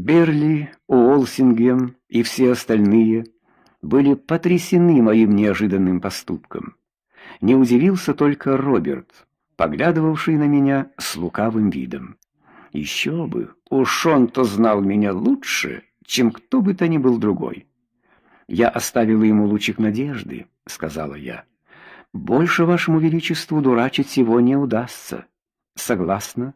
Берли, Уолсингем и все остальные были потрясены моим неожиданным поступком. Не удивился только Роберт, поглядывавший на меня с лукавым видом. Еще бы, уж он-то знал меня лучше, чем кто бы то ни был другой. Я оставила ему лучик надежды, сказала я. Больше вашему величеству дурачить его не удастся. Согласна,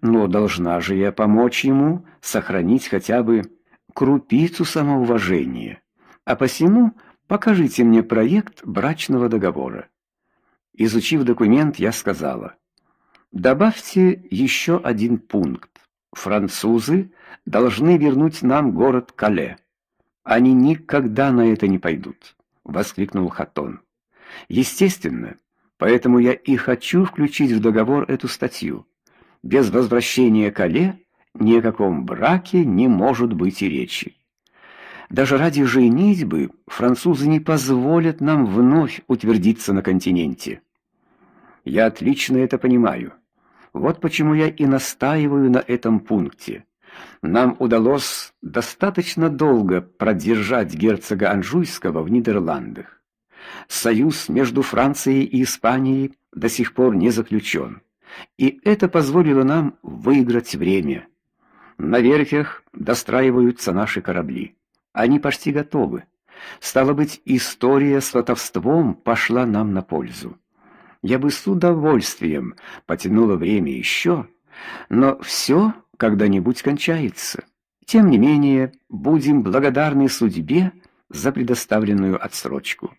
но должна же я помочь ему сохранить хотя бы крупицу самоуважения. А посему покажите мне проект брачного договора. Изучив документ, я сказала: "Добавьте еще один пункт. Французы должны вернуть нам город Кале. Они никогда на это не пойдут", воскликнул Хатон. Естественно, поэтому я и хочу включить в договор эту статью. Без возвращения Кале ни о каком браке не может быть и речи. Даже ради женитьбы французы не позволят нам вновь утвердиться на континенте. Я отлично это понимаю. Вот почему я и настаиваю на этом пункте. Нам удалось достаточно долго продержать герцога Анжуйского в Нидерландах. Союз между Францией и Испанией до сих пор не заключен, и это позволило нам выиграть время. На верфях достраиваются наши корабли. Они почти готовы. Стало быть, история с сватовством пошла нам на пользу. Я бы с удовольствием потянула время еще, но все когда-нибудь кончается. Тем не менее, будем благодарны судьбе за предоставленную отсрочку.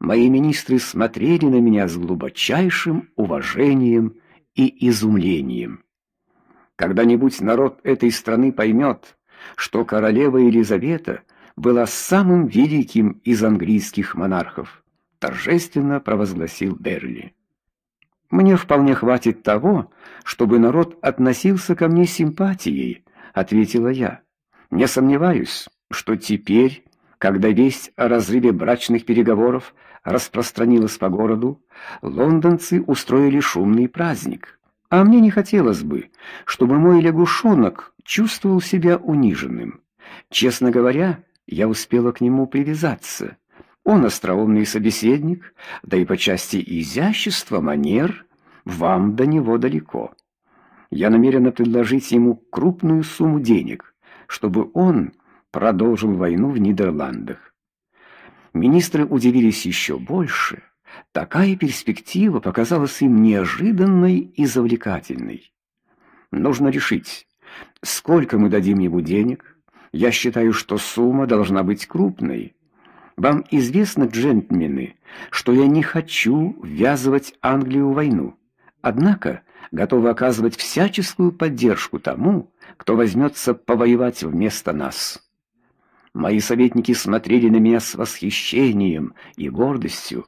Мои министры смотрели на меня с глубочайшим уважением и изумлением. Когда-нибудь народ этой страны поймет, что королева Елизавета была самым великим из английских монархов, торжественно провозгласил Берли. Мне вполне хватит того, чтобы народ относился ко мне с симпатией, ответила я. Не сомневаюсь, что теперь, когда весть о разрыве брачных переговоров распространилась по городу, лондонцы устроили шумный праздник. А мне не хотелось бы, чтобы мой лягушонок чувствовал себя униженным. Честно говоря, я успела к нему привязаться. Он остроумный собеседник, да и по части изящества манер вам до него далеко. Я намерена предложить ему крупную сумму денег, чтобы он продолжил войну в Нидерландах. Министры удивились еще больше. Такая перспектива показалась им неожиданной и завлекательной. Нужно решить, сколько мы дадим ему денег. Я считаю, что сумма должна быть крупной. Вам известно, джентльмены, что я не хочу ввязывать Англию в войну. Однако готовы оказывать всяческую поддержку тому, кто возьмется повоевать вместо нас. Мои советники смотрели на меня с восхищением и гордостью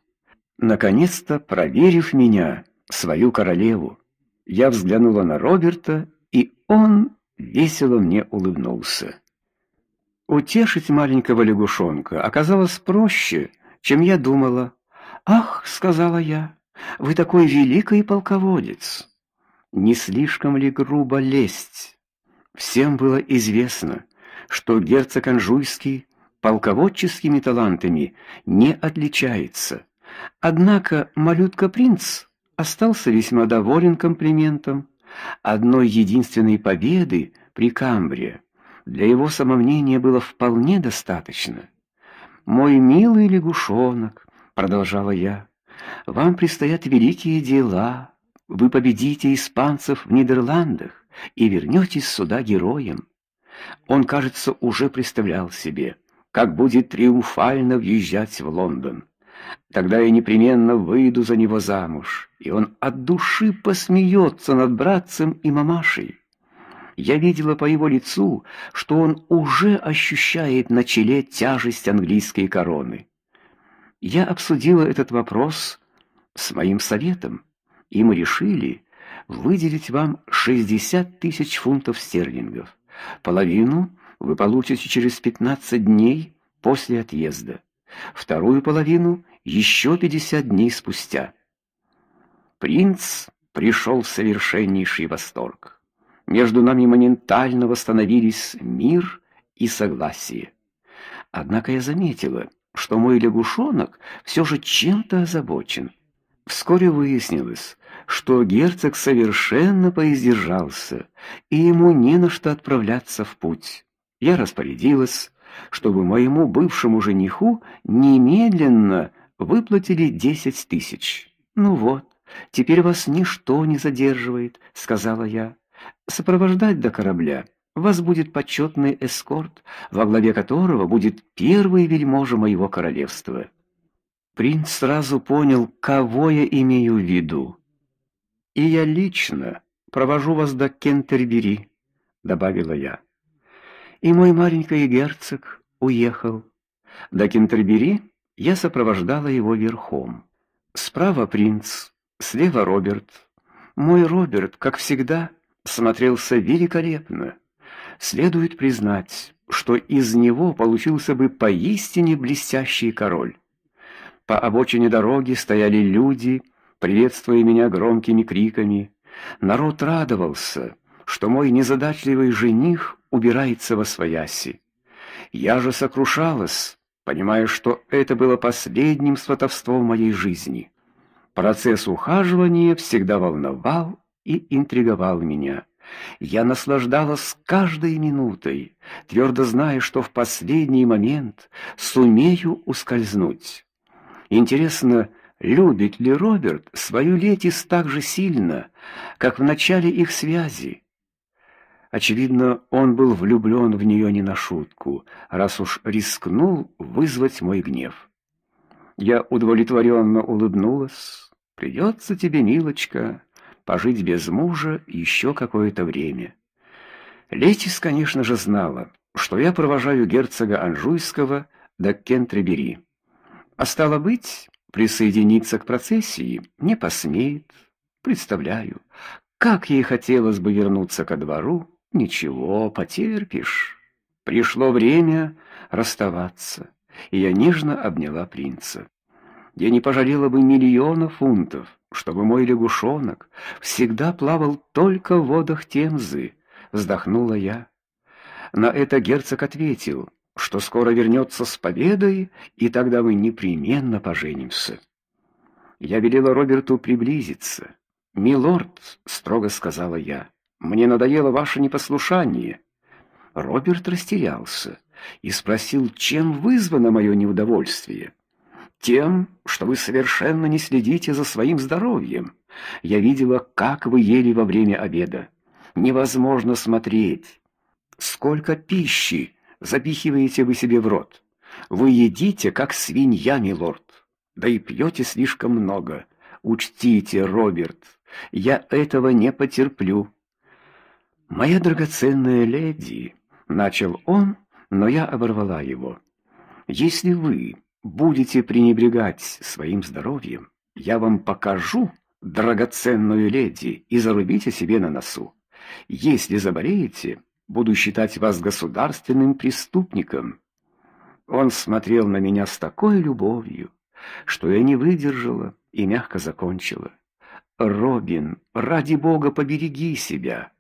наконец-то проверив меня, свою королеву. Я взглянула на Роберта, и он весело мне улыбнулся. Утешить маленького лягушонка оказалось проще, чем я думала. "Ах", сказала я. "Вы такой великий полководец. Не слишком ли грубо лезть?" Всем было известно, что герцог Анжуйский полководческими талантами не отличается. Однако малютка-принц остался весьма доволен комплиментом. Одной единственной победы при Камбре для его самомнения было вполне достаточно. Мой милый лягушонок, продолжала я. Вам предстоят великие дела. Вы победите испанцев в Нидерландах и вернетесь сюда героем. Он, кажется, уже представлял себе, как будет триумфально въезжать в Лондон. Тогда я непременно выйду за него замуж, и он от души посмеется над братцем и мамашей. Я видела по его лицу, что он уже ощущает на челе тяжесть английской короны. Я обсудила этот вопрос с моим советом, и мы решили выделить вам 60 тысяч фунтов стерлингов. Половину вы получите через 15 дней после отъезда вторую половину еще пятьдесят дней спустя. Принц пришел в совершеннейший восторг. между нами моментально восстановились мир и согласие. Однако я заметила, что мой лягушонок все же чем-то озабочен. Вскоре выяснилось, что герцог совершенно поиздержался, и ему не на что отправляться в путь. Я распорядилась, чтобы моему бывшему жениху немедленно выплатили десять тысяч. Ну вот, теперь вас ничто не задерживает, сказала я. Сопровождать до корабля вас будет почетный эскорт, во главе которого будет первый вельможа моего королевства. Принц сразу понял, кого я имею в виду. И я лично провожу вас до Кентербери, добавила я. И мой маленький герцог уехал. До Кентербери я сопровождала его верхом. Справа принц, слева Роберт. Мой Роберт, как всегда, смотрелся великолепно. Следует признать, что из него получился бы поистине блестящий король. По обочине дороги стояли люди, приветствуя меня громкими криками. Народ радовался, что мой незадачливый жених убирается во свояси. Я же сокрушалась, понимая, что это было последним сватовством моей жизни. Процесс ухаживания всегда волновал и интриговал меня. Я наслаждалась каждой минутой, твердо зная, что в последний момент сумею ускользнуть. Интересно, любит ли Роберт свою Летис так же сильно, как в начале их связи? Очевидно, он был влюблен в нее не на шутку, раз уж рискнул вызвать мой гнев. Я удовлетворенно улыбнулась. Придется тебе, милочка, пожить без мужа еще какое-то время. Летис, конечно же, знала, что я провожаю герцога Анжуйского до Кентребери. А стало быть, присоединиться к процессии не посмеет. Представляю, как ей хотелось бы вернуться ко двору. Ничего, потерпишь. Пришло время расставаться, и я нежно обняла принца. Я не пожалела бы миллиона фунтов, чтобы мой лягушонок всегда плавал только в водах Темзы, вздохнула я. На это герцог ответил, что скоро вернется с победой, и тогда мы непременно поженимся. Я велела Роберту приблизиться. "Милорд", строго сказала я. "Мне надоело ваше непослушание". Роберт растерялся и спросил, чем вызвано мое неудовольствие. Тем, что вы совершенно не следите за своим здоровьем. Я видела, как вы ели во время обеда. Невозможно смотреть. Сколько пищи запихиваете вы себе в рот? Вы едите как свинья, милорд. Да и пьете слишком много. Учтите, Роберт, я этого не потерплю. Моя драгоценная леди, начал он, но я оборвала его. Если вы будете пренебрегать своим здоровьем, я вам покажу драгоценную леди и зарубите себе на носу. Если заболеете, буду считать вас государственным преступником. Он смотрел на меня с такой любовью, что я не выдержала и мягко закончила: "Робин, ради бога, побереги себя".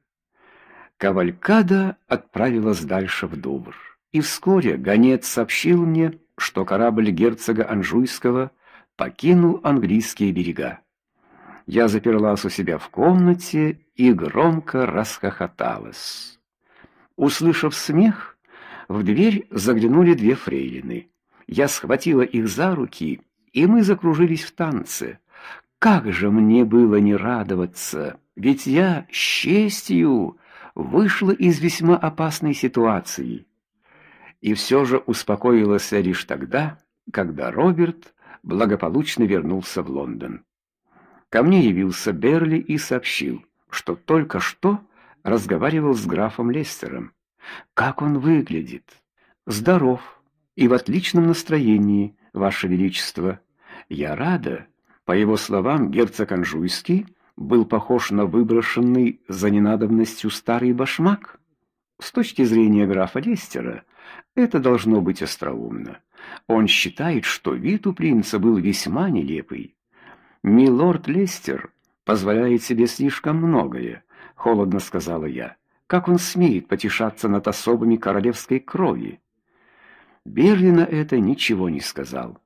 Кавалькада отправилась дальше в Дувр, и вскоре гонец сообщил мне, что корабль герцога Анжуйского покинул английские берега. Я заперлась у себя в комнате и громко расхохоталась. Услышав смех, в дверь заглянули две фрейлины. Я схватила их за руки, и мы закружились в танце. Как же мне было не радоваться, ведь я с честью вышла из весьма опасной ситуации и все же успокоилась лишь тогда, когда Роберт благополучно вернулся в Лондон. Ко мне явился Берли и сообщил, что только что разговаривал с графом Лестером. Как он выглядит? Здоров и в отличном настроении, ваше величество. Я рада. По его словам, герцог Анжуйский был похож на выброшенный за ненадобностью старый башмак. С точки зрения графа Лестера, это должно быть остроумно. Он считает, что вид у принца был весьма нелепый. Милорд Лестер позволяет себе слишком многое, холодно сказала я. Как он смеет потешаться над особами королевской крови? Берли на это ничего не сказал.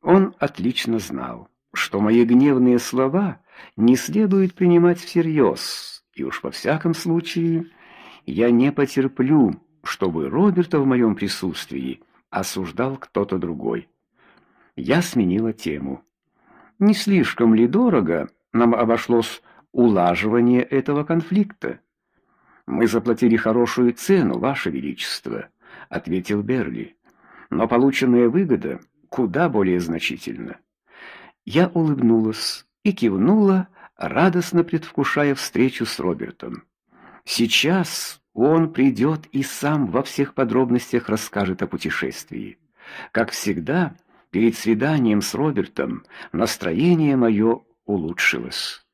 Он отлично знал, что мои гневные слова не следует принимать всерьез, и уж во всяком случае я не потерплю, чтобы Роберта в моем присутствии осуждал кто-то другой. Я сменила тему. Не слишком ли дорого нам обошлось улаживание этого конфликта? Мы заплатили хорошую цену, ваше величество, ответил Берли. Но полученная выгода куда более значительна. Я улыбнулась и кивнула, радостно предвкушая встречу с Робертом. Сейчас он придет и сам во всех подробностях расскажет о путешествии. Как всегда, перед свиданием с Робертом настроение мое улучшилось.